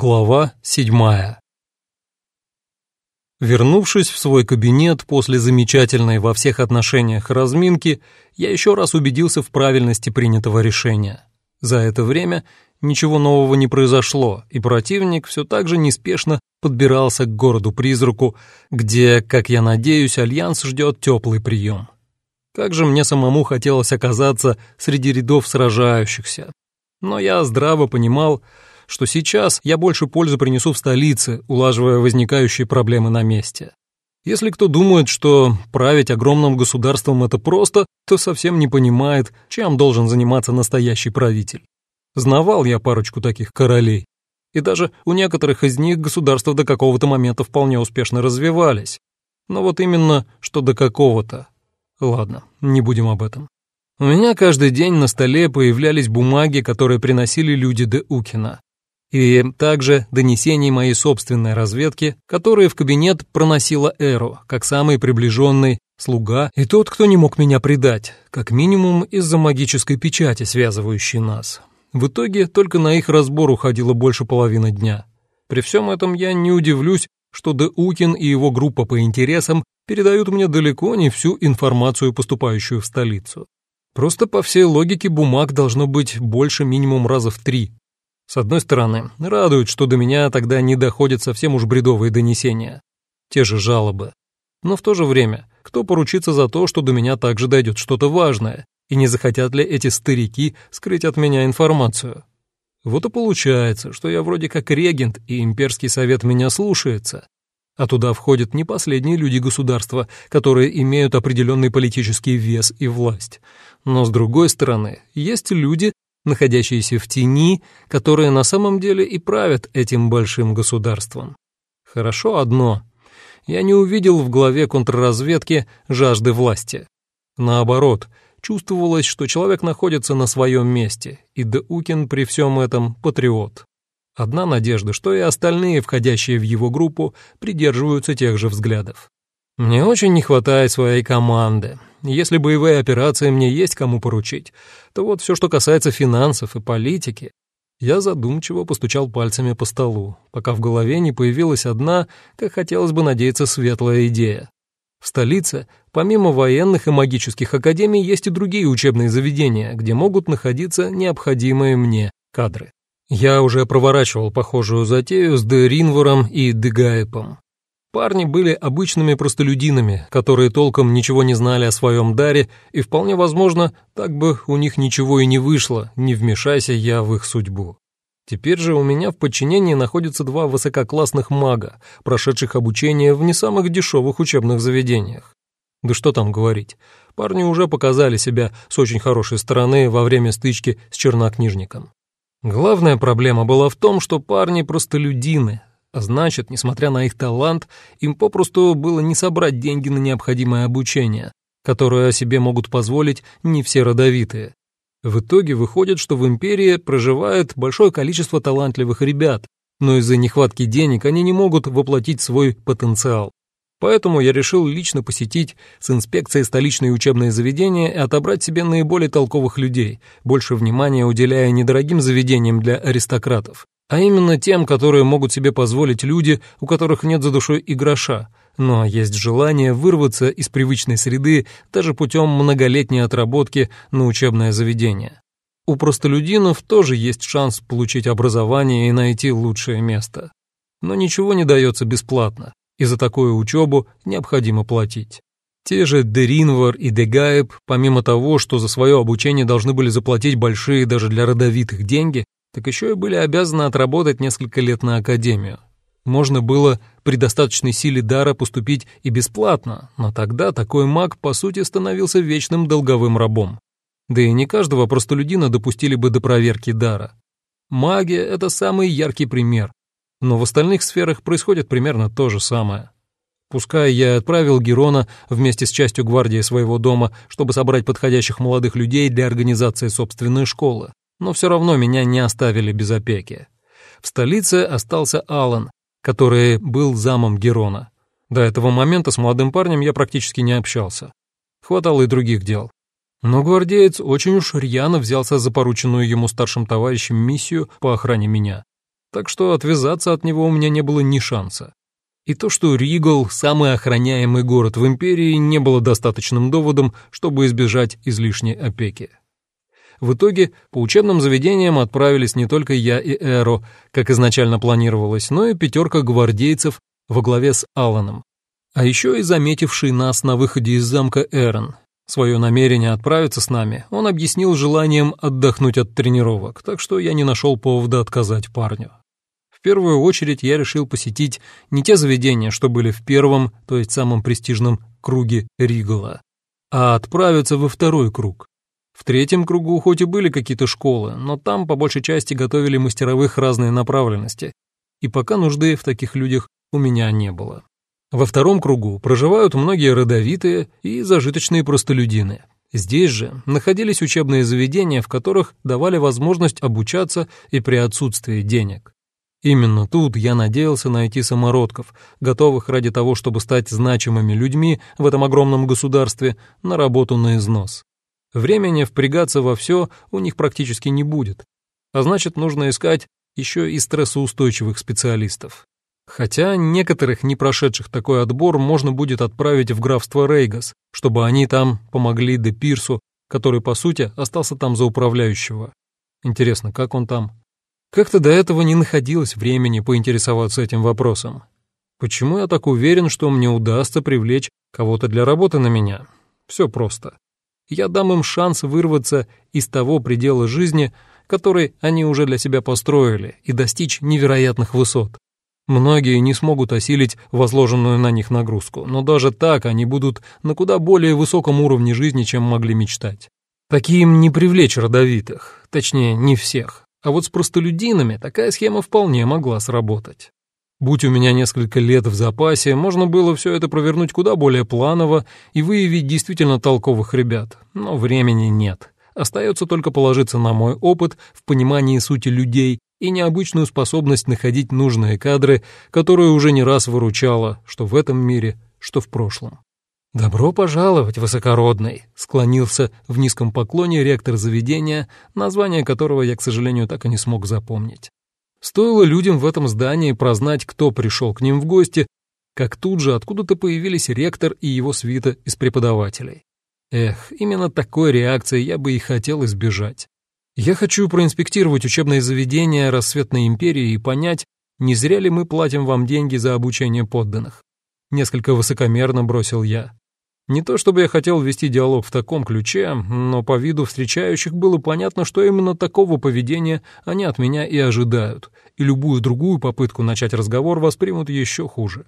Глава седьмая Вернувшись в свой кабинет после замечательной во всех отношениях разминки, я еще раз убедился в правильности принятого решения. За это время ничего нового не произошло, и противник все так же неспешно подбирался к городу-призраку, где, как я надеюсь, Альянс ждет теплый прием. Как же мне самому хотелось оказаться среди рядов сражающихся. Но я здраво понимал, что сейчас я больше пользы принесу в столице, улаживая возникающие проблемы на месте. Если кто думает, что править огромным государством это просто, то совсем не понимает, чем должен заниматься настоящий правитель. Знавал я парочку таких королей. И даже у некоторых из них государства до какого-то момента вполне успешно развивались. Но вот именно, что до какого-то. Ладно, не будем об этом. У меня каждый день на столе появлялись бумаги, которые приносили люди де Укина и также донесений моей собственной разведки, которые в кабинет проносила Эру, как самый приближенный слуга и тот, кто не мог меня предать, как минимум из-за магической печати, связывающей нас. В итоге только на их разбор уходило больше половины дня. При всем этом я не удивлюсь, что Деукин и его группа по интересам передают мне далеко не всю информацию, поступающую в столицу. Просто по всей логике бумаг должно быть больше минимум раза в три, с одной стороны, радует, что до меня тогда не доходят совсем уж бредовые донесения, те же жалобы. Но в то же время, кто поручится за то, что до меня также дойдет что-то важное, и не захотят ли эти старики скрыть от меня информацию? Вот и получается, что я вроде как регент, и имперский совет меня слушается, а туда входят не последние люди государства, которые имеют определенный политический вес и власть. Но с другой стороны, есть люди, находящиеся в тени, которые на самом деле и правят этим большим государством. Хорошо одно. Я не увидел в главе контрразведки жажды власти. Наоборот, чувствовалось, что человек находится на своем месте, и Даукин при всем этом патриот. Одна надежда, что и остальные, входящие в его группу, придерживаются тех же взглядов. Мне очень не хватает своей команды. Если боевые операции мне есть кому поручить, то вот все, что касается финансов и политики. Я задумчиво постучал пальцами по столу, пока в голове не появилась одна, как хотелось бы надеяться, светлая идея. В столице, помимо военных и магических академий, есть и другие учебные заведения, где могут находиться необходимые мне кадры. Я уже проворачивал похожую затею с Деринвором и Дегаепом. Парни были обычными простолюдинами, которые толком ничего не знали о своем даре, и вполне возможно, так бы у них ничего и не вышло, не вмешайся я в их судьбу. Теперь же у меня в подчинении находятся два высококлассных мага, прошедших обучение в не самых дешевых учебных заведениях. Да что там говорить, парни уже показали себя с очень хорошей стороны во время стычки с чернокнижником. Главная проблема была в том, что парни простолюдины, значит, несмотря на их талант, им попросту было не собрать деньги на необходимое обучение, которое себе могут позволить не все родовитые. В итоге выходит, что в империи проживает большое количество талантливых ребят, но из-за нехватки денег они не могут воплотить свой потенциал. Поэтому я решил лично посетить с инспекцией столичные учебные заведения и отобрать себе наиболее толковых людей, больше внимания уделяя недорогим заведениям для аристократов а именно тем, которые могут себе позволить люди, у которых нет за душой и гроша, но есть желание вырваться из привычной среды даже путем многолетней отработки на учебное заведение. У простолюдинов тоже есть шанс получить образование и найти лучшее место. Но ничего не дается бесплатно, и за такую учебу необходимо платить. Те же Деринвар и Дегаеб, помимо того, что за свое обучение должны были заплатить большие даже для родовитых деньги, так еще и были обязаны отработать несколько лет на академию. Можно было при достаточной силе дара поступить и бесплатно, но тогда такой маг, по сути, становился вечным долговым рабом. Да и не каждого простолюдина допустили бы до проверки дара. Магия — это самый яркий пример, но в остальных сферах происходит примерно то же самое. Пускай я отправил Герона вместе с частью гвардии своего дома, чтобы собрать подходящих молодых людей для организации собственной школы но все равно меня не оставили без опеки. В столице остался Алан, который был замом Герона. До этого момента с молодым парнем я практически не общался. Хватало и других дел. Но гвардеец очень уж рьяно взялся за порученную ему старшим товарищем миссию по охране меня. так что отвязаться от него у меня не было ни шанса. И то, что Ригал — самый охраняемый город в Империи, не было достаточным доводом, чтобы избежать излишней опеки. В итоге по учебным заведениям отправились не только я и Эро, как изначально планировалось, но и пятерка гвардейцев во главе с Алланом. А еще и заметивший нас на выходе из замка Эрон. Свое намерение отправиться с нами он объяснил желанием отдохнуть от тренировок, так что я не нашел повода отказать парню. В первую очередь я решил посетить не те заведения, что были в первом, то есть самом престижном круге Ригала, а отправиться во второй круг. В третьем кругу хоть и были какие-то школы, но там по большей части готовили мастеровых разные направленности, и пока нужды в таких людях у меня не было. Во втором кругу проживают многие родовитые и зажиточные простолюдины. Здесь же находились учебные заведения, в которых давали возможность обучаться и при отсутствии денег. Именно тут я надеялся найти самородков, готовых ради того, чтобы стать значимыми людьми в этом огромном государстве, на работу на износ. Времени впрягаться во все у них практически не будет, а значит, нужно искать еще и стрессоустойчивых специалистов. Хотя некоторых, не прошедших такой отбор, можно будет отправить в графство Рейгас, чтобы они там помогли Де Пирсу, который, по сути, остался там за управляющего. Интересно, как он там? Как-то до этого не находилось времени поинтересоваться этим вопросом. Почему я так уверен, что мне удастся привлечь кого-то для работы на меня? Все просто. Я дам им шанс вырваться из того предела жизни, который они уже для себя построили, и достичь невероятных высот. Многие не смогут осилить возложенную на них нагрузку, но даже так они будут на куда более высоком уровне жизни, чем могли мечтать. Таким не привлечь родовитых, точнее, не всех. А вот с простолюдинами такая схема вполне могла сработать. Будь у меня несколько лет в запасе, можно было все это провернуть куда более планово и выявить действительно толковых ребят, но времени нет. Остается только положиться на мой опыт в понимании сути людей и необычную способность находить нужные кадры, которая уже не раз выручала, что в этом мире, что в прошлом. «Добро пожаловать, высокородный!» — склонился в низком поклоне ректор заведения, название которого я, к сожалению, так и не смог запомнить. Стоило людям в этом здании прознать, кто пришел к ним в гости, как тут же откуда-то появились ректор и его свита из преподавателей. Эх, именно такой реакции я бы и хотел избежать. Я хочу проинспектировать учебные заведения Рассветной империи и понять, не зря ли мы платим вам деньги за обучение подданных. Несколько высокомерно бросил я. Не то чтобы я хотел вести диалог в таком ключе, но по виду встречающих было понятно, что именно такого поведения они от меня и ожидают, и любую другую попытку начать разговор воспримут еще хуже.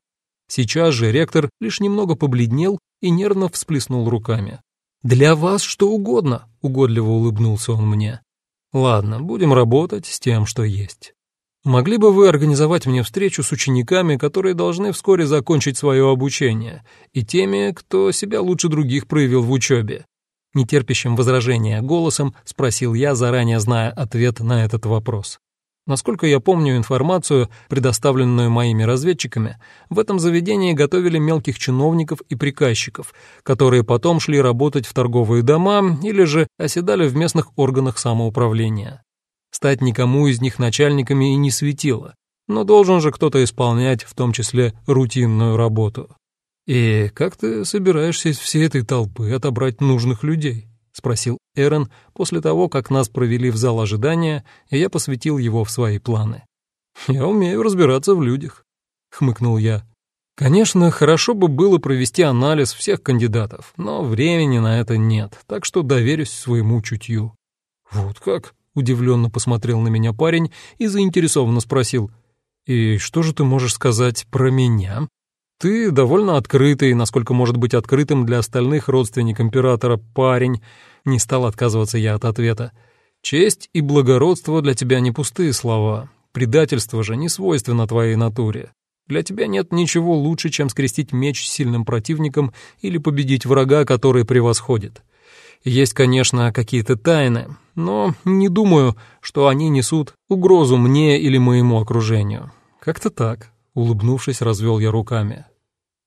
Сейчас же ректор лишь немного побледнел и нервно всплеснул руками. «Для вас что угодно», — угодливо улыбнулся он мне. «Ладно, будем работать с тем, что есть». Могли бы вы организовать мне встречу с учениками, которые должны вскоре закончить свое обучение, и теми, кто себя лучше других проявил в учебе?» Нетерпящим возражения голосом спросил я, заранее зная ответ на этот вопрос. Насколько я помню информацию, предоставленную моими разведчиками, в этом заведении готовили мелких чиновников и приказчиков, которые потом шли работать в торговые дома или же оседали в местных органах самоуправления. Стать никому из них начальниками и не светило, но должен же кто-то исполнять, в том числе, рутинную работу. «И как ты собираешься из всей этой толпы отобрать нужных людей?» — спросил Эрен после того, как нас провели в зал ожидания, и я посвятил его в свои планы. «Я умею разбираться в людях», — хмыкнул я. «Конечно, хорошо бы было провести анализ всех кандидатов, но времени на это нет, так что доверюсь своему чутью». «Вот как?» Удивленно посмотрел на меня парень и заинтересованно спросил. «И что же ты можешь сказать про меня?» «Ты довольно открытый, насколько может быть открытым для остальных родственник императора парень», не стал отказываться я от ответа. «Честь и благородство для тебя не пустые слова. Предательство же не свойственно твоей натуре. Для тебя нет ничего лучше, чем скрестить меч с сильным противником или победить врага, который превосходит. Есть, конечно, какие-то тайны, но не думаю, что они несут угрозу мне или моему окружению. Как-то так, улыбнувшись, развел я руками.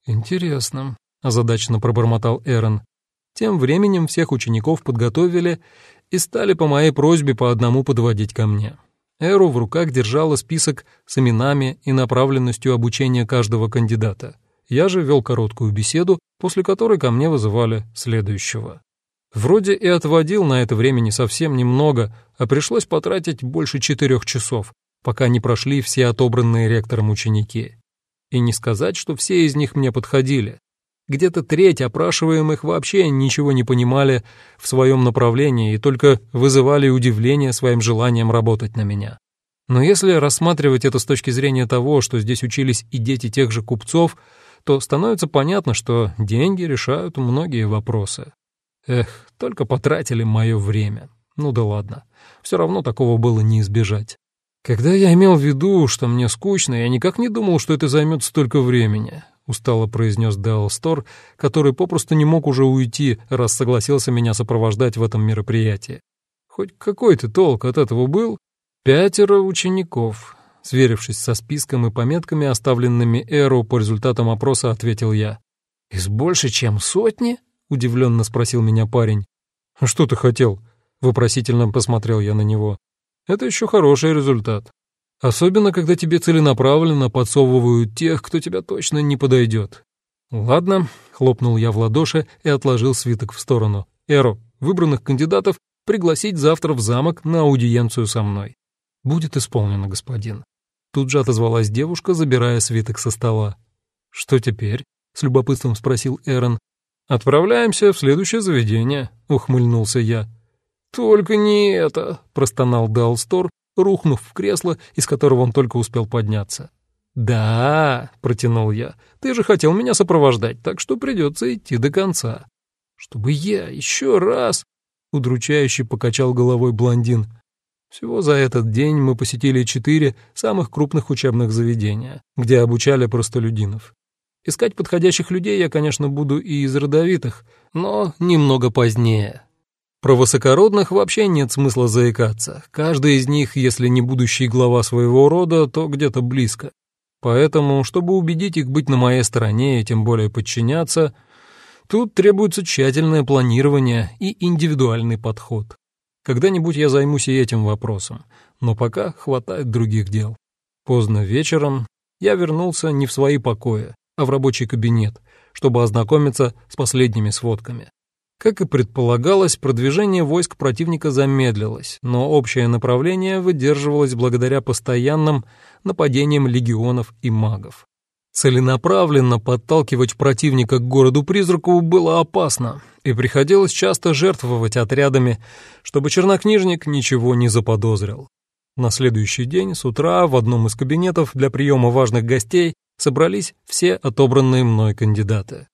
Интересно, озадаченно пробормотал Эрон. Тем временем всех учеников подготовили и стали по моей просьбе по одному подводить ко мне. Эру в руках держала список с именами и направленностью обучения каждого кандидата. Я же вел короткую беседу, после которой ко мне вызывали следующего. Вроде и отводил на это времени совсем немного, а пришлось потратить больше четырех часов, пока не прошли все отобранные ректором ученики. И не сказать, что все из них мне подходили. Где-то треть опрашиваемых вообще ничего не понимали в своем направлении и только вызывали удивление своим желанием работать на меня. Но если рассматривать это с точки зрения того, что здесь учились и дети тех же купцов, то становится понятно, что деньги решают многие вопросы. Эх, только потратили мое время. Ну да ладно, все равно такого было не избежать. Когда я имел в виду, что мне скучно, я никак не думал, что это займет столько времени. — устало произнес Стор, который попросту не мог уже уйти, раз согласился меня сопровождать в этом мероприятии. «Хоть какой-то толк от этого был?» «Пятеро учеников», — сверившись со списком и пометками, оставленными Эру по результатам опроса, ответил я. «Из больше, чем сотни?» — удивленно спросил меня парень. «А «Что ты хотел?» — вопросительно посмотрел я на него. «Это еще хороший результат. Особенно, когда тебе целенаправленно подсовывают тех, кто тебя точно не подойдет. Ладно, хлопнул я в ладоши и отложил свиток в сторону. Эро, выбранных кандидатов пригласить завтра в замок на аудиенцию со мной. Будет исполнено, господин. Тут же отозвалась девушка, забирая свиток со стола. Что теперь? С любопытством спросил Эрон. «Отправляемся в следующее заведение», — ухмыльнулся я. «Только не это», — простонал Далстор, рухнув в кресло, из которого он только успел подняться. «Да», — протянул я, — «ты же хотел меня сопровождать, так что придется идти до конца». «Чтобы я еще раз...» — удручающе покачал головой блондин. Всего за этот день мы посетили четыре самых крупных учебных заведения, где обучали простолюдинов. Искать подходящих людей я, конечно, буду и из родовитых, но немного позднее. Про высокородных вообще нет смысла заикаться. Каждый из них, если не будущий глава своего рода, то где-то близко. Поэтому, чтобы убедить их быть на моей стороне и тем более подчиняться, тут требуется тщательное планирование и индивидуальный подход. Когда-нибудь я займусь и этим вопросом, но пока хватает других дел. Поздно вечером я вернулся не в свои покои, а в рабочий кабинет, чтобы ознакомиться с последними сводками. Как и предполагалось, продвижение войск противника замедлилось, но общее направление выдерживалось благодаря постоянным нападениям легионов и магов. Целенаправленно подталкивать противника к городу-призраку было опасно, и приходилось часто жертвовать отрядами, чтобы чернокнижник ничего не заподозрил. На следующий день с утра в одном из кабинетов для приема важных гостей собрались все отобранные мной кандидаты.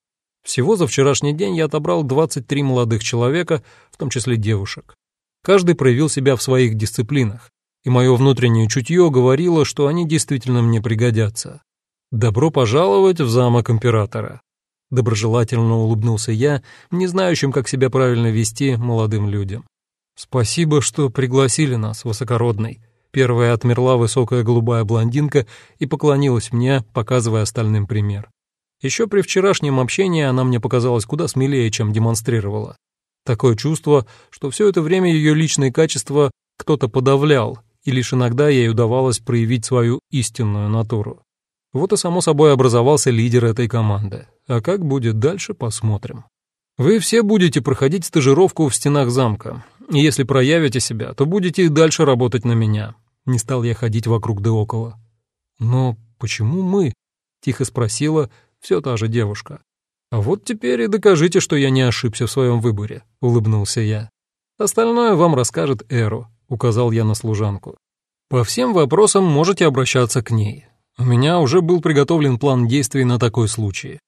Всего за вчерашний день я отобрал 23 молодых человека, в том числе девушек. Каждый проявил себя в своих дисциплинах, и мое внутреннее чутье говорило, что они действительно мне пригодятся. «Добро пожаловать в замок императора!» Доброжелательно улыбнулся я, не знающим, как себя правильно вести молодым людям. «Спасибо, что пригласили нас, высокородный». Первая отмерла высокая голубая блондинка и поклонилась мне, показывая остальным пример. Еще при вчерашнем общении она мне показалась куда смелее, чем демонстрировала. Такое чувство, что все это время ее личные качества кто-то подавлял, и лишь иногда ей удавалось проявить свою истинную натуру. Вот и само собой образовался лидер этой команды. А как будет дальше, посмотрим. Вы все будете проходить стажировку в стенах замка, если проявите себя, то будете и дальше работать на меня. Не стал я ходить вокруг да около. Но почему мы? Тихо спросила, все та же девушка. «А вот теперь и докажите, что я не ошибся в своем выборе», — улыбнулся я. «Остальное вам расскажет Эру», — указал я на служанку. «По всем вопросам можете обращаться к ней. У меня уже был приготовлен план действий на такой случай.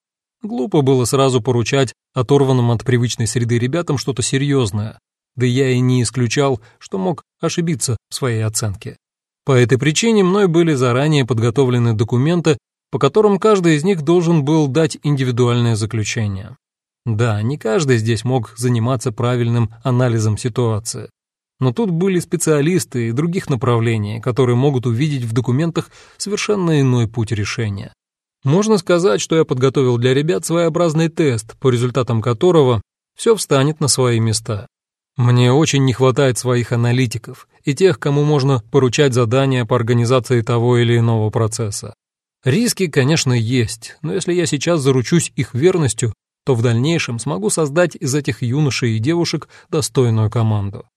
Глупо было сразу поручать оторванным от привычной среды ребятам что-то серьезное, да я и не исключал, что мог ошибиться в своей оценке. По этой причине мной были заранее подготовлены документы, по которым каждый из них должен был дать индивидуальное заключение. Да, не каждый здесь мог заниматься правильным анализом ситуации. Но тут были специалисты и других направлений, которые могут увидеть в документах совершенно иной путь решения. Можно сказать, что я подготовил для ребят своеобразный тест, по результатам которого все встанет на свои места. Мне очень не хватает своих аналитиков и тех, кому можно поручать задания по организации того или иного процесса. Риски, конечно, есть, но если я сейчас заручусь их верностью, то в дальнейшем смогу создать из этих юношей и девушек достойную команду.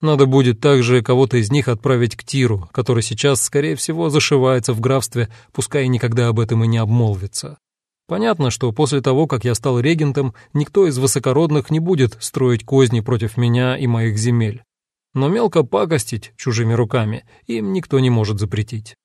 Надо будет также кого-то из них отправить к Тиру, который сейчас, скорее всего, зашивается в графстве, пускай никогда об этом и не обмолвится. Понятно, что после того, как я стал регентом, никто из высокородных не будет строить козни против меня и моих земель. Но мелко пакостить чужими руками им никто не может запретить.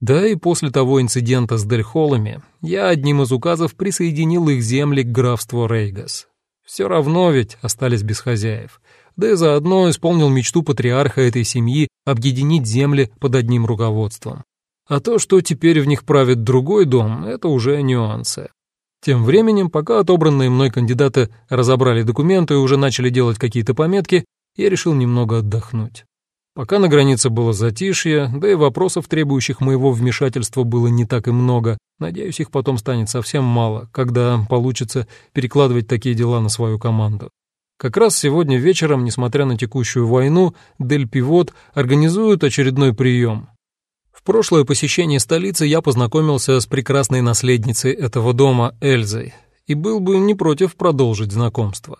Да и после того инцидента с Дельхолами я одним из указов присоединил их земли к графству Рейгас. Все равно ведь остались без хозяев. Да и заодно исполнил мечту патриарха этой семьи объединить земли под одним руководством. А то, что теперь в них правит другой дом, это уже нюансы. Тем временем, пока отобранные мной кандидаты разобрали документы и уже начали делать какие-то пометки, я решил немного отдохнуть. Пока на границе было затишье, да и вопросов, требующих моего вмешательства, было не так и много. Надеюсь, их потом станет совсем мало, когда получится перекладывать такие дела на свою команду. Как раз сегодня вечером, несмотря на текущую войну, Дель Пивот организует очередной прием. Прошлое посещение столицы я познакомился с прекрасной наследницей этого дома Эльзой и был бы не против продолжить знакомство.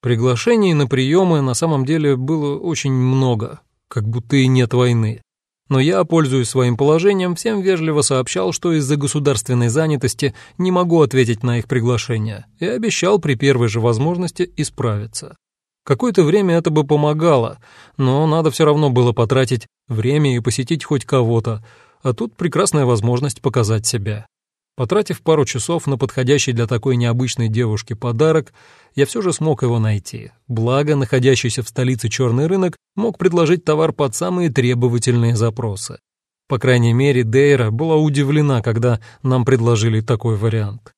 Приглашений на приемы на самом деле было очень много, как будто и нет войны. Но я, пользуясь своим положением, всем вежливо сообщал, что из-за государственной занятости не могу ответить на их приглашение, и обещал при первой же возможности исправиться. Какое-то время это бы помогало, но надо все равно было потратить время и посетить хоть кого-то, а тут прекрасная возможность показать себя. Потратив пару часов на подходящий для такой необычной девушки подарок, я все же смог его найти. Благо, находящийся в столице черный рынок мог предложить товар под самые требовательные запросы. По крайней мере, Дейра была удивлена, когда нам предложили такой вариант.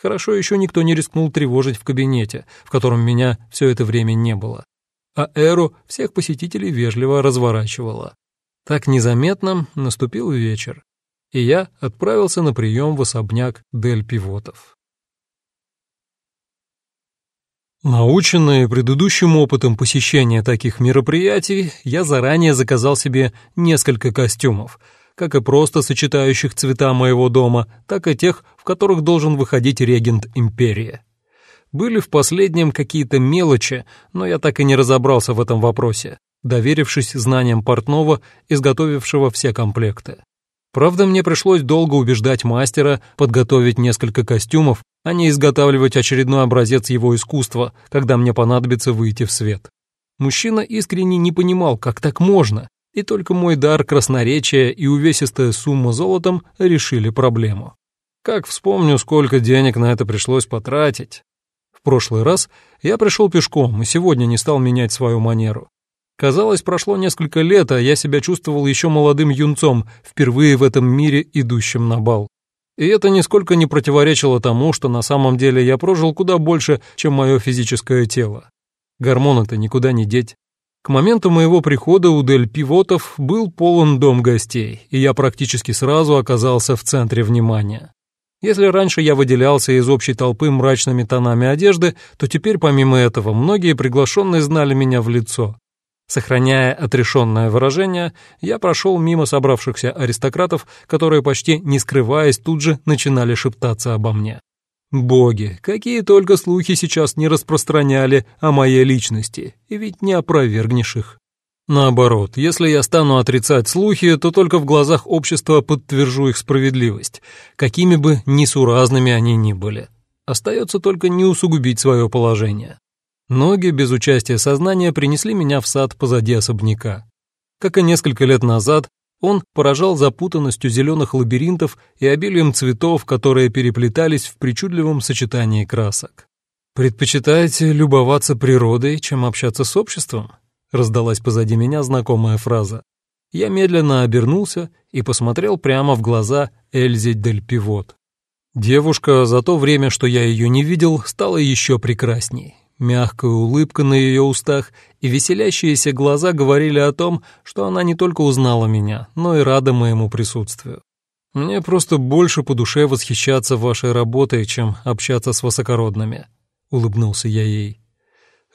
Хорошо еще никто не рискнул тревожить в кабинете, в котором меня все это время не было. А Эру всех посетителей вежливо разворачивала. Так незаметно наступил вечер, и я отправился на прием в особняк Дель Пивотов. Наученный предыдущим опытом посещения таких мероприятий, я заранее заказал себе несколько костюмов — как и просто сочетающих цвета моего дома, так и тех, в которых должен выходить регент империи. Были в последнем какие-то мелочи, но я так и не разобрался в этом вопросе, доверившись знаниям портного, изготовившего все комплекты. Правда, мне пришлось долго убеждать мастера подготовить несколько костюмов, а не изготавливать очередной образец его искусства, когда мне понадобится выйти в свет. Мужчина искренне не понимал, как так можно, и только мой дар красноречия и увесистая сумма золотом решили проблему. Как вспомню, сколько денег на это пришлось потратить. В прошлый раз я пришел пешком и сегодня не стал менять свою манеру. Казалось, прошло несколько лет, а я себя чувствовал еще молодым юнцом, впервые в этом мире идущим на бал. И это нисколько не противоречило тому, что на самом деле я прожил куда больше, чем мое физическое тело. Гормоны-то никуда не деть. К моменту моего прихода у Дель Пивотов был полон дом гостей, и я практически сразу оказался в центре внимания. Если раньше я выделялся из общей толпы мрачными тонами одежды, то теперь помимо этого многие приглашенные знали меня в лицо. Сохраняя отрешенное выражение, я прошел мимо собравшихся аристократов, которые почти не скрываясь тут же начинали шептаться обо мне. Боги, какие только слухи сейчас не распространяли о моей личности, и ведь не опровергнешь их. Наоборот, если я стану отрицать слухи, то только в глазах общества подтвержу их справедливость, какими бы несуразными они ни были. Остается только не усугубить свое положение. Ноги без участия сознания принесли меня в сад позади особняка. Как и несколько лет назад, он поражал запутанностью зеленых лабиринтов и обилием цветов, которые переплетались в причудливом сочетании красок. «Предпочитаете любоваться природой, чем общаться с обществом?» — раздалась позади меня знакомая фраза. Я медленно обернулся и посмотрел прямо в глаза Эльзе Дель Пивот. Девушка за то время, что я ее не видел, стала еще прекрасней. Мягкая улыбка на ее устах и веселящиеся глаза говорили о том, что она не только узнала меня, но и рада моему присутствию. Мне просто больше по душе восхищаться вашей работой, чем общаться с высокородными, улыбнулся я ей.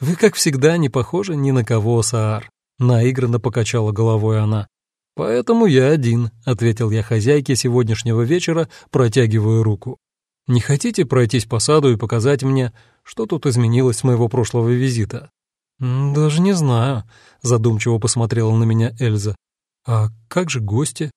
«Вы, как всегда, не похожи ни на кого, Саар», — наигранно покачала головой она. «Поэтому я один», — ответил я хозяйке сегодняшнего вечера, протягивая руку. «Не хотите пройтись по саду и показать мне, что тут изменилось с моего прошлого визита?» «Даже не знаю», — задумчиво посмотрела на меня Эльза. «А как же гости?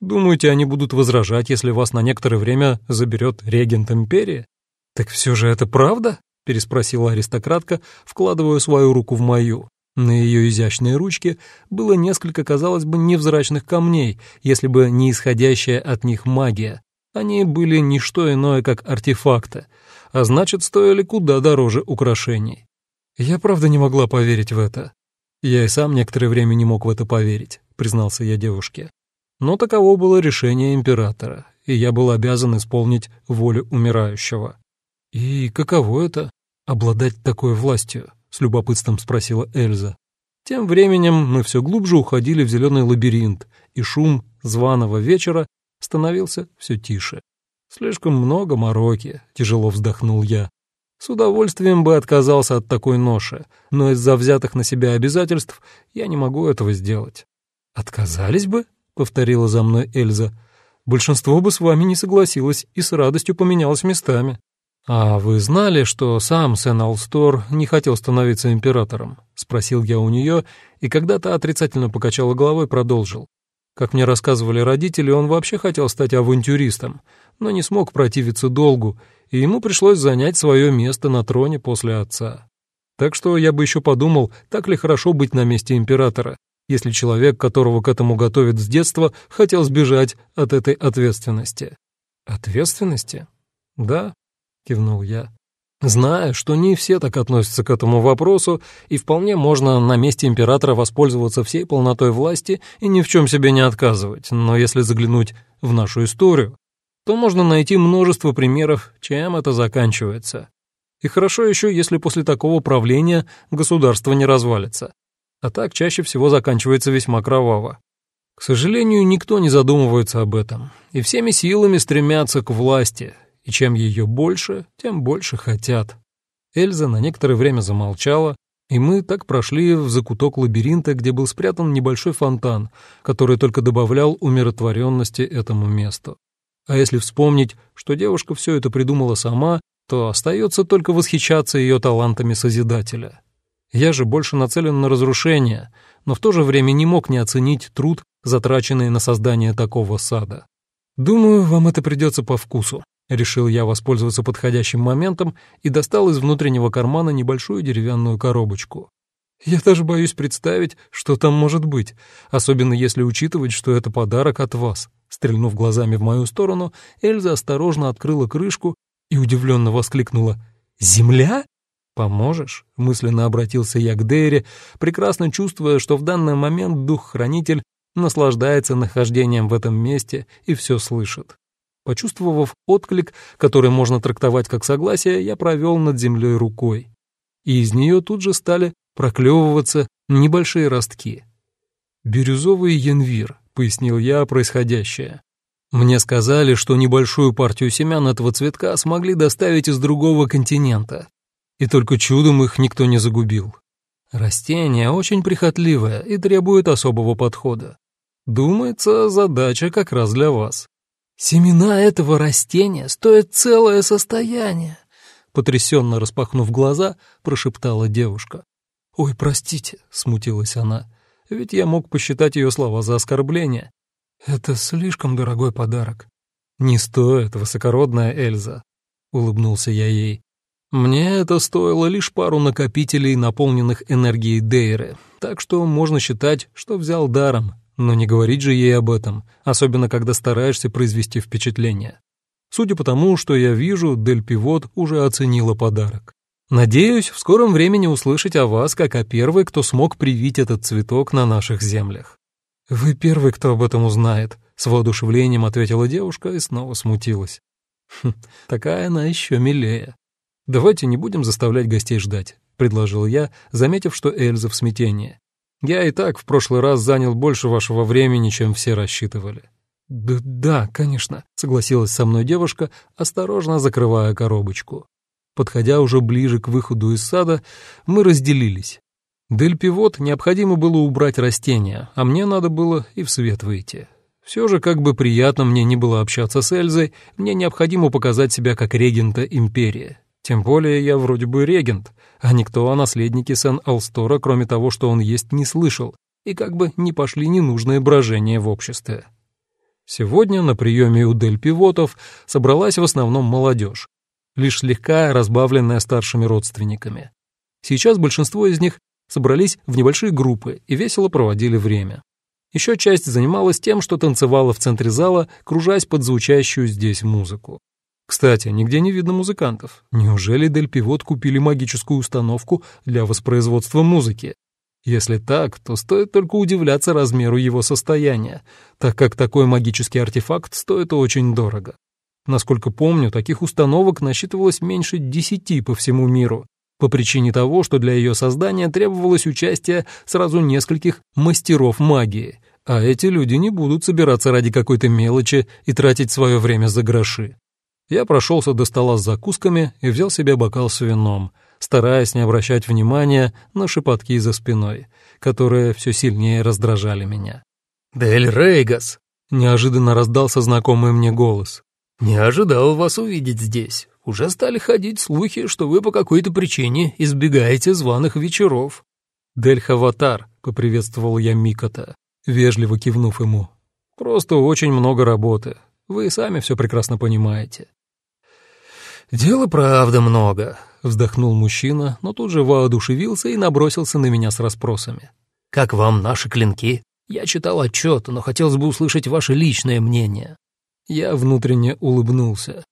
Думаете, они будут возражать, если вас на некоторое время заберет регент империи?» «Так все же это правда?» — переспросила аристократка, вкладывая свою руку в мою. На ее изящной ручке было несколько, казалось бы, невзрачных камней, если бы не исходящая от них магия. Они были не что иное, как артефакты, а значит, стоили куда дороже украшений. Я правда не могла поверить в это. Я и сам некоторое время не мог в это поверить, признался я девушке. Но таково было решение императора, и я был обязан исполнить волю умирающего. И каково это — обладать такой властью? с любопытством спросила Эльза. Тем временем мы все глубже уходили в зеленый лабиринт, и шум званого вечера становился все тише. «Слишком много мороки», — тяжело вздохнул я. С удовольствием бы отказался от такой ноши, но из-за взятых на себя обязательств я не могу этого сделать. «Отказались бы?» — повторила за мной Эльза. «Большинство бы с вами не согласилось и с радостью поменялось местами». «А вы знали, что сам Сен Алстор не хотел становиться императором?» — спросил я у нее, и когда-то отрицательно покачала головой, продолжил. Как мне рассказывали родители, он вообще хотел стать авантюристом, но не смог противиться долгу, и ему пришлось занять свое место на троне после отца. Так что я бы еще подумал, так ли хорошо быть на месте императора, если человек, которого к этому готовят с детства, хотел сбежать от этой ответственности. Ответственности? Да, — кивнул я. «Знаю, что не все так относятся к этому вопросу, и вполне можно на месте императора воспользоваться всей полнотой власти и ни в чем себе не отказывать, но если заглянуть в нашу историю, то можно найти множество примеров, чем это заканчивается. И хорошо еще, если после такого правления государство не развалится. А так чаще всего заканчивается весьма кроваво. К сожалению, никто не задумывается об этом, и всеми силами стремятся к власти, и чем ее больше, тем больше хотят. Эльза на некоторое время замолчала, и мы так прошли в закуток лабиринта, где был спрятан небольшой фонтан, который только добавлял умиротворенности этому месту. А если вспомнить, что девушка все это придумала сама, то остается только восхищаться ее талантами Созидателя. Я же больше нацелен на разрушение, но в то же время не мог не оценить труд, затраченный на создание такого сада. Думаю, вам это придется по вкусу. Решил я воспользоваться подходящим моментом и достал из внутреннего кармана небольшую деревянную коробочку. Я даже боюсь представить, что там может быть, особенно если учитывать, что это подарок от вас. Стрельнув глазами в мою сторону, Эльза осторожно открыла крышку и удивленно воскликнула «Земля?» «Поможешь?» — мысленно обратился я к Дейре, прекрасно чувствуя, что в данный момент дух-хранитель наслаждается нахождением в этом месте и все слышит. Почувствовав отклик, который можно трактовать как согласие, я провел над землей рукой. И из нее тут же стали проклевываться небольшие ростки. «Бирюзовый янвир», — пояснил я происходящее. Мне сказали, что небольшую партию семян этого цветка смогли доставить из другого континента, и только чудом их никто не загубил. Растение очень прихотливое и требует особого подхода. Думается, задача как раз для вас. «Семена этого растения стоят целое состояние», — потрясенно распахнув глаза, прошептала девушка. «Ой, простите», — смутилась она, — «ведь я мог посчитать ее слова за оскорбление. Это слишком дорогой подарок». «Не стоит, высокородная Эльза», — улыбнулся я ей. «Мне это стоило лишь пару накопителей, наполненных энергией Дейры, так что можно считать, что взял даром, но не говорить же ей об этом, особенно когда стараешься произвести впечатление. Судя по тому, что я вижу, Дель Пивот уже оценила подарок. Надеюсь, в скором времени услышать о вас, как о первой, кто смог привить этот цветок на наших землях. Вы первый, кто об этом узнает, с воодушевлением ответила девушка и снова смутилась. Хм, такая она еще милее. Давайте не будем заставлять гостей ждать, предложил я, заметив, что Эльза в смятении. Я и так в прошлый раз занял больше вашего времени, чем все рассчитывали». «Да, да, конечно», — согласилась со мной девушка, осторожно закрывая коробочку. Подходя уже ближе к выходу из сада, мы разделились. Дель Пивот необходимо было убрать растения, а мне надо было и в свет выйти. Все же, как бы приятно мне не было общаться с Эльзой, мне необходимо показать себя как регента империи. Тем более я вроде бы регент, а никто о наследнике Сен-Алстора, кроме того, что он есть, не слышал, и как бы не пошли ненужные брожения в обществе. Сегодня на приеме у Дель Пивотов собралась в основном молодежь, лишь слегка разбавленная старшими родственниками. Сейчас большинство из них собрались в небольшие группы и весело проводили время. Еще часть занималась тем, что танцевала в центре зала, кружась под звучащую здесь музыку. Кстати, нигде не видно музыкантов. Неужели Дель Пивот купили магическую установку для воспроизводства музыки? Если так, то стоит только удивляться размеру его состояния, так как такой магический артефакт стоит очень дорого. Насколько помню, таких установок насчитывалось меньше десяти по всему миру, по причине того, что для ее создания требовалось участие сразу нескольких мастеров магии, а эти люди не будут собираться ради какой-то мелочи и тратить свое время за гроши. Я прошелся до стола с закусками и взял себе бокал с вином, стараясь не обращать внимания на шепотки за спиной, которые все сильнее раздражали меня. «Дель Рейгас!» — неожиданно раздался знакомый мне голос. «Не ожидал вас увидеть здесь. Уже стали ходить слухи, что вы по какой-то причине избегаете званых вечеров». «Дель Хаватар», — поприветствовал я Микота вежливо кивнув ему. «Просто очень много работы. Вы сами все прекрасно понимаете». «Дела правда много», — вздохнул мужчина, но тут же воодушевился и набросился на меня с расспросами. «Как вам наши клинки? Я читал отчет, но хотелось бы услышать ваше личное мнение». Я внутренне улыбнулся.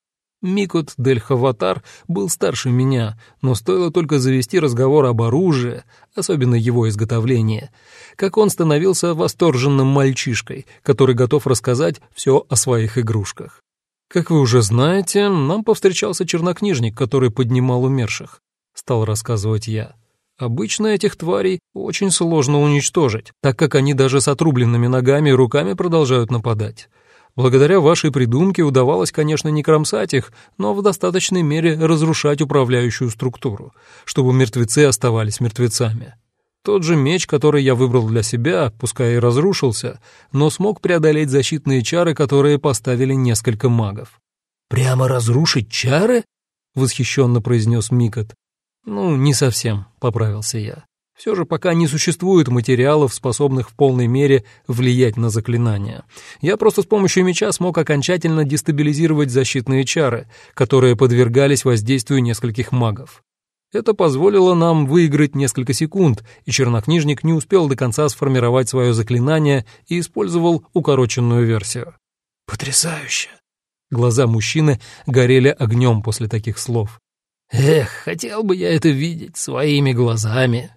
Микот Дель Хаватар был старше меня, но стоило только завести разговор об оружии, особенно его изготовлении, как он становился восторженным мальчишкой, который готов рассказать все о своих игрушках. «Как вы уже знаете, нам повстречался чернокнижник, который поднимал умерших», — стал рассказывать я. «Обычно этих тварей очень сложно уничтожить, так как они даже с отрубленными ногами и руками продолжают нападать. Благодаря вашей придумке удавалось, конечно, не кромсать их, но в достаточной мере разрушать управляющую структуру, чтобы мертвецы оставались мертвецами. Тот же меч, который я выбрал для себя, пускай и разрушился, но смог преодолеть защитные чары, которые поставили несколько магов. «Прямо разрушить чары?» — восхищенно произнес Микот. «Ну, не совсем», — поправился я. Все же пока не существует материалов, способных в полной мере влиять на заклинания. Я просто с помощью меча смог окончательно дестабилизировать защитные чары, которые подвергались воздействию нескольких магов. Это позволило нам выиграть несколько секунд, и чернокнижник не успел до конца сформировать свое заклинание и использовал укороченную версию. «Потрясающе!» Глаза мужчины горели огнем после таких слов. «Эх, хотел бы я это видеть своими глазами!»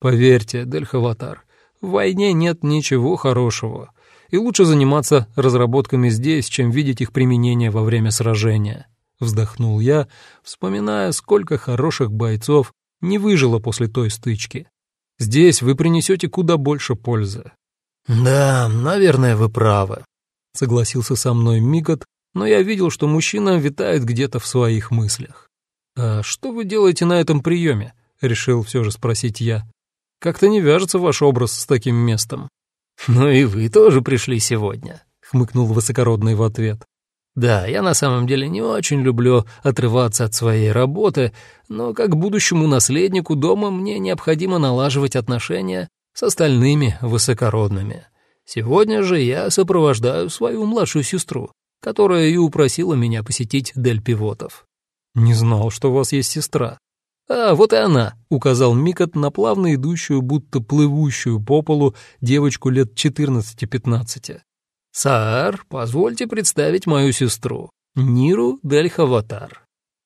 Поверьте, Дельхаватар, в войне нет ничего хорошего, и лучше заниматься разработками здесь, чем видеть их применение во время сражения. Вздохнул я, вспоминая, сколько хороших бойцов не выжило после той стычки. Здесь вы принесете куда больше пользы. «Да, наверное, вы правы», — согласился со мной Мигот, но я видел, что мужчина витает где-то в своих мыслях. «А что вы делаете на этом приеме?» — решил все же спросить я. Как-то не вяжется ваш образ с таким местом». «Ну и вы тоже пришли сегодня», — хмыкнул высокородный в ответ. «Да, я на самом деле не очень люблю отрываться от своей работы, но как будущему наследнику дома мне необходимо налаживать отношения с остальными высокородными. Сегодня же я сопровождаю свою младшую сестру, которая и упросила меня посетить Дель Пивотов». «Не знал, что у вас есть сестра», «А, вот и она», — указал Микот на плавно идущую, будто плывущую по полу девочку лет 14-15. «Саар, позвольте представить мою сестру, Ниру Дель Хаватар».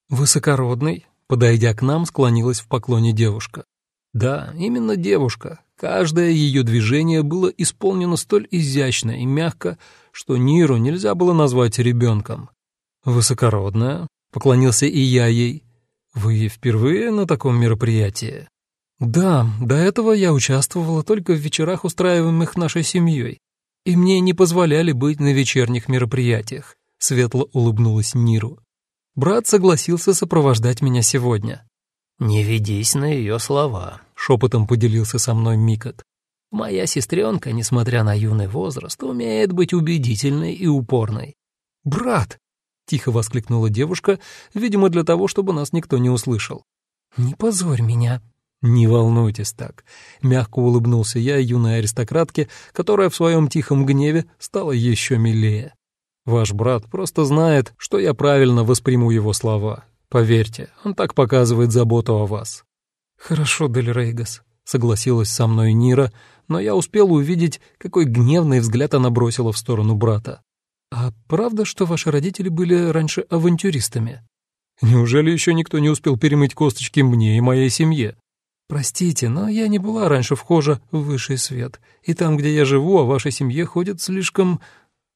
«Высокородный», — подойдя к нам, склонилась в поклоне девушка. Да, именно девушка. Каждое ее движение было исполнено столь изящно и мягко, что Ниру нельзя было назвать ребенком. «Высокородная», — поклонился и я ей, «Вы впервые на таком мероприятии?» «Да, до этого я участвовала только в вечерах, устраиваемых нашей семьей, и мне не позволяли быть на вечерних мероприятиях», — светло улыбнулась Ниру. Брат согласился сопровождать меня сегодня. «Не ведись на ее слова», — шепотом поделился со мной Микот. «Моя сестренка, несмотря на юный возраст, умеет быть убедительной и упорной». «Брат!» — тихо воскликнула девушка, видимо, для того, чтобы нас никто не услышал. «Не позорь меня». «Не волнуйтесь так», — мягко улыбнулся я юной аристократке, которая в своем тихом гневе стала еще милее. «Ваш брат просто знает, что я правильно восприму его слова. Поверьте, он так показывает заботу о вас». «Хорошо, Дель Рейгас», — согласилась со мной Нира, но я успел увидеть, какой гневный взгляд она бросила в сторону брата. «А правда, что ваши родители были раньше авантюристами?» «Неужели еще никто не успел перемыть косточки мне и моей семье?» «Простите, но я не была раньше вхожа в высший свет, и там, где я живу, о вашей семье ходят слишком...»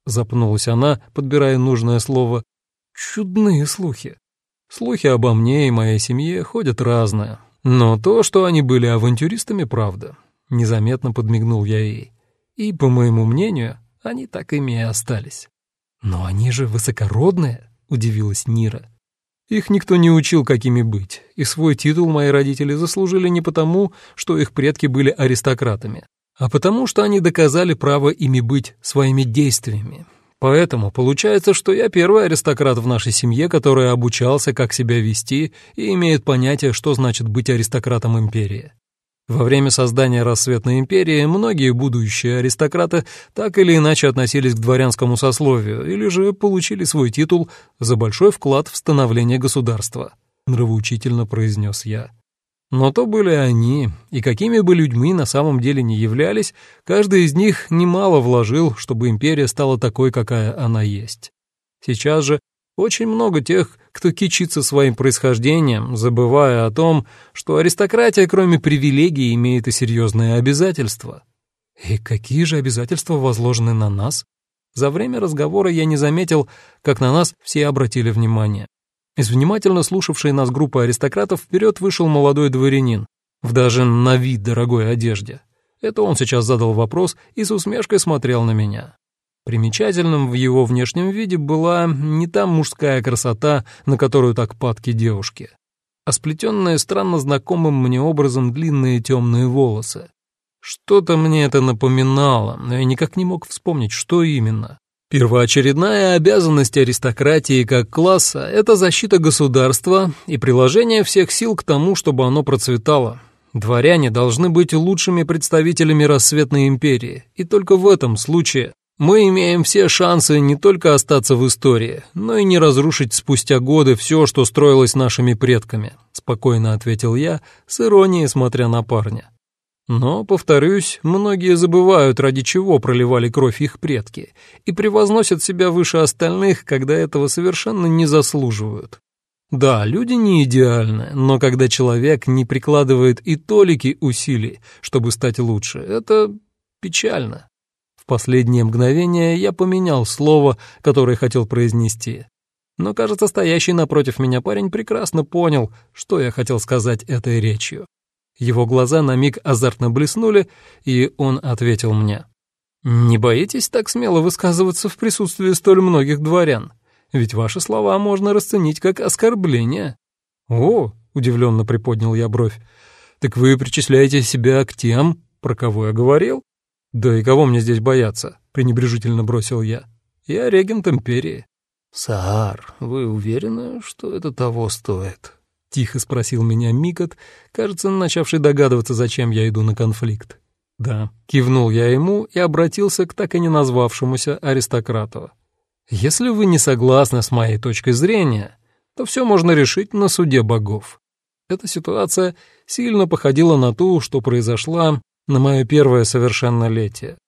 Запнулась она, подбирая нужное слово. «Чудные слухи. Слухи обо мне и моей семье ходят разные. Но то, что они были авантюристами, правда». Незаметно подмигнул я ей. И, по моему мнению, они так ими и остались. «Но они же высокородные», — удивилась Нира. Их никто не учил, какими быть, и свой титул мои родители заслужили не потому, что их предки были аристократами, а потому что они доказали право ими быть своими действиями. Поэтому получается, что я первый аристократ в нашей семье, который обучался, как себя вести, и имеет понятие, что значит быть аристократом империи. Во время создания Рассветной империи многие будущие аристократы так или иначе относились к дворянскому сословию или же получили свой титул за большой вклад в становление государства, нравоучительно произнес я. Но то были они, и какими бы людьми на самом деле не являлись, каждый из них немало вложил, чтобы империя стала такой, какая она есть. Сейчас же очень много тех, кто кичится своим происхождением, забывая о том, что аристократия, кроме привилегий, имеет и серьезные обязательства. И какие же обязательства возложены на нас? За время разговора я не заметил, как на нас все обратили внимание. Из внимательно слушавшей нас группы аристократов вперед вышел молодой дворянин, в даже на вид дорогой одежде. Это он сейчас задал вопрос и с усмешкой смотрел на меня. Примечательным в его внешнем виде была не та мужская красота, на которую так падки девушки, а сплетенные странно знакомым мне образом длинные темные волосы. Что-то мне это напоминало, но я никак не мог вспомнить, что именно. Первоочередная обязанность аристократии как класса — это защита государства и приложение всех сил к тому, чтобы оно процветало. Дворяне должны быть лучшими представителями рассветной империи, и только в этом случае мы имеем все шансы не только остаться в истории, но и не разрушить спустя годы все, что строилось нашими предками», — спокойно ответил я, с иронией смотря на парня. Но, повторюсь, многие забывают, ради чего проливали кровь их предки, и превозносят себя выше остальных, когда этого совершенно не заслуживают. Да, люди не идеальны, но когда человек не прикладывает и толики усилий, чтобы стать лучше, это печально. В последнее мгновение я поменял слово, которое хотел произнести. Но, кажется, стоящий напротив меня парень прекрасно понял, что я хотел сказать этой речью. Его глаза на миг азартно блеснули, и он ответил мне. «Не боитесь так смело высказываться в присутствии столь многих дворян? Ведь ваши слова можно расценить как оскорбление». «О!» — удивленно приподнял я бровь. «Так вы причисляете себя к тем, про кого я говорил?» «Да и кого мне здесь бояться?» — пренебрежительно бросил я. «Я регент империи». «Саар, вы уверены, что это того стоит?» — тихо спросил меня Микот, кажется, начавший догадываться, зачем я иду на конфликт. «Да», — кивнул я ему и обратился к так и не назвавшемуся аристократу. «Если вы не согласны с моей точкой зрения, то все можно решить на суде богов». Эта ситуация сильно походила на ту, что произошла на мое первое совершеннолетие.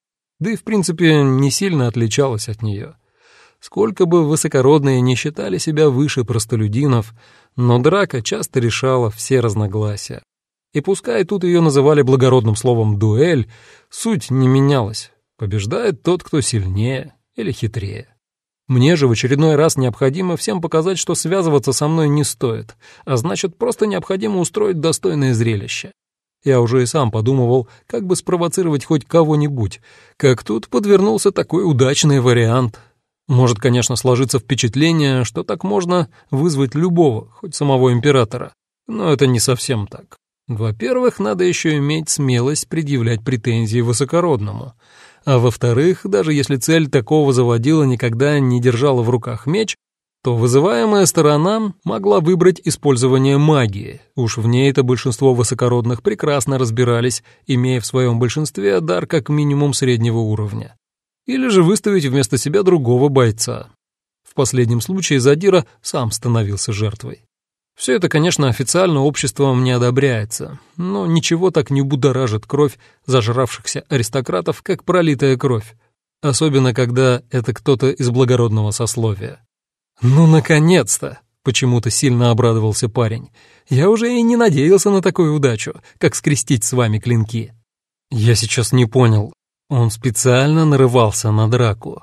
Да и, в принципе, не сильно отличалась от нее. Сколько бы высокородные не считали себя выше простолюдинов, но драка часто решала все разногласия. И пускай тут ее называли благородным словом «дуэль», суть не менялась. Побеждает тот, кто сильнее или хитрее. Мне же в очередной раз необходимо всем показать, что связываться со мной не стоит, а значит, просто необходимо устроить достойное зрелище. Я уже и сам подумывал, как бы спровоцировать хоть кого-нибудь, как тут подвернулся такой удачный вариант. Может, конечно, сложиться впечатление, что так можно вызвать любого, хоть самого императора. Но это не совсем так. Во-первых, надо еще иметь смелость предъявлять претензии высокородному. А во-вторых, даже если цель такого заводила никогда не держала в руках меч, то вызываемая сторона могла выбрать использование магии. Уж в ней-то большинство высокородных прекрасно разбирались, имея в своем большинстве дар как минимум среднего уровня или же выставить вместо себя другого бойца. В последнем случае Задира сам становился жертвой. Все это, конечно, официально обществом не одобряется, но ничего так не будоражит кровь зажравшихся аристократов, как пролитая кровь, особенно когда это кто-то из благородного сословия. «Ну, наконец-то!» — почему-то сильно обрадовался парень. «Я уже и не надеялся на такую удачу, как скрестить с вами клинки». «Я сейчас не понял, он специально нарывался на драку.